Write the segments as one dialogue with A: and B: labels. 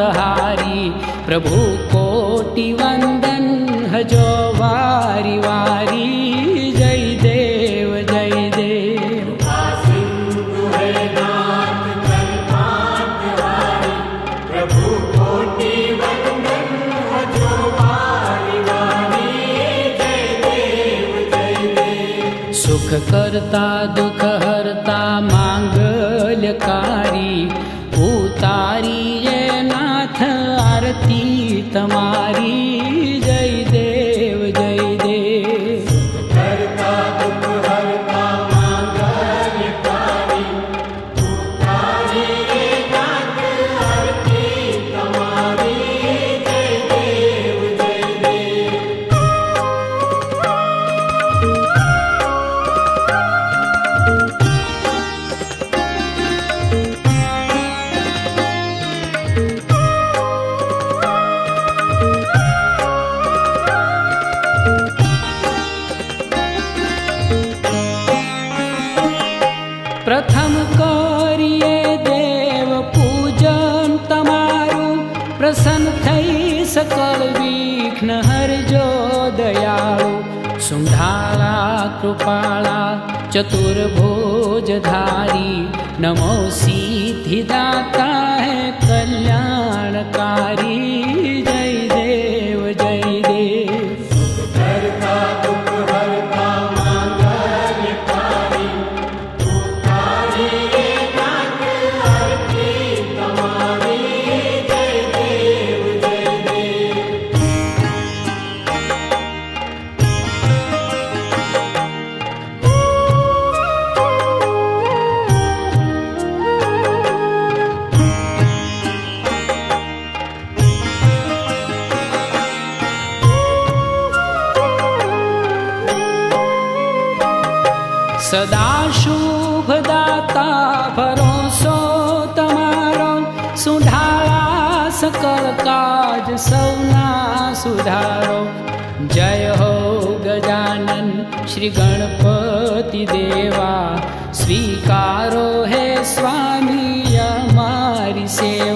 A: कल्पांतहारी प्रभु कोटि वंदन हजो वारी वारी। जय देव जय देव। सुख करता दुख हरता मांगल्यकारी तुम्हारी कलीष्ण हरिजो दया सुंहला कृपाला चतुर्भोजधारी। नमो सिद्धिदाता है कल्याणकारी। सदा शुभदाता सदाशुभदाता सुधारा सकल काज सौना सुधारो। जय हो गजानन श्री गणपति देवा स्वीकारो हे स्वामी अमारिवा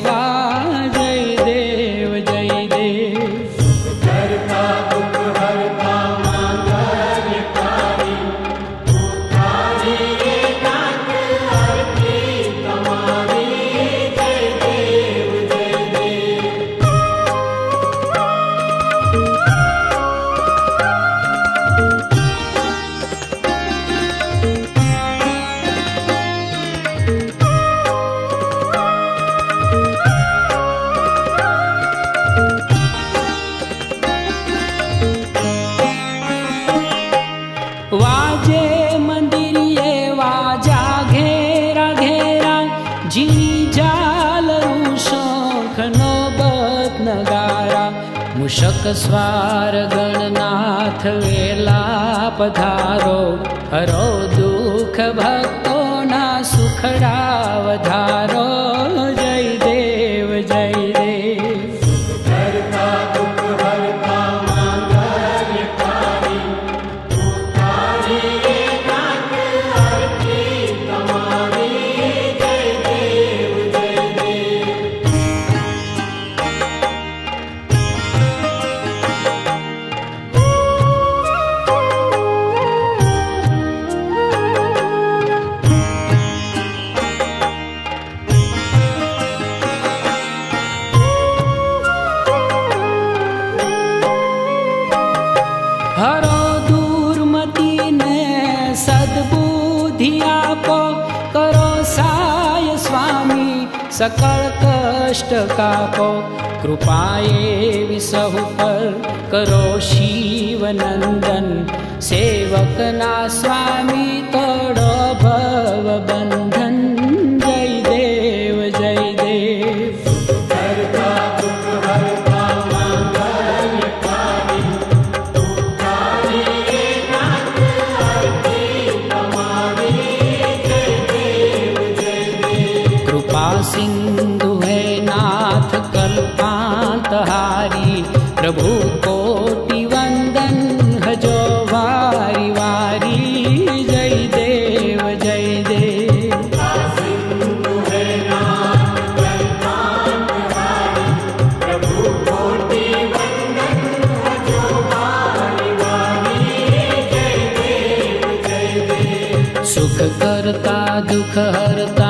A: वाजे मे वाजा घेरा घेरा जी जाल नगारा। मुषक स्वार गणनाथ वेला पधारो हरो दुख भक्तो भक्तोना सुखरावधारो पो करो साय स्वामी सकल कष्ट कापो। कृपाये विसहु पर करो शिवनन्दन सेवक ना स्वामी प्रभु कोटि वन्दन हजो वारी वारी। जय देव जय देव। सुख करता दुख हरता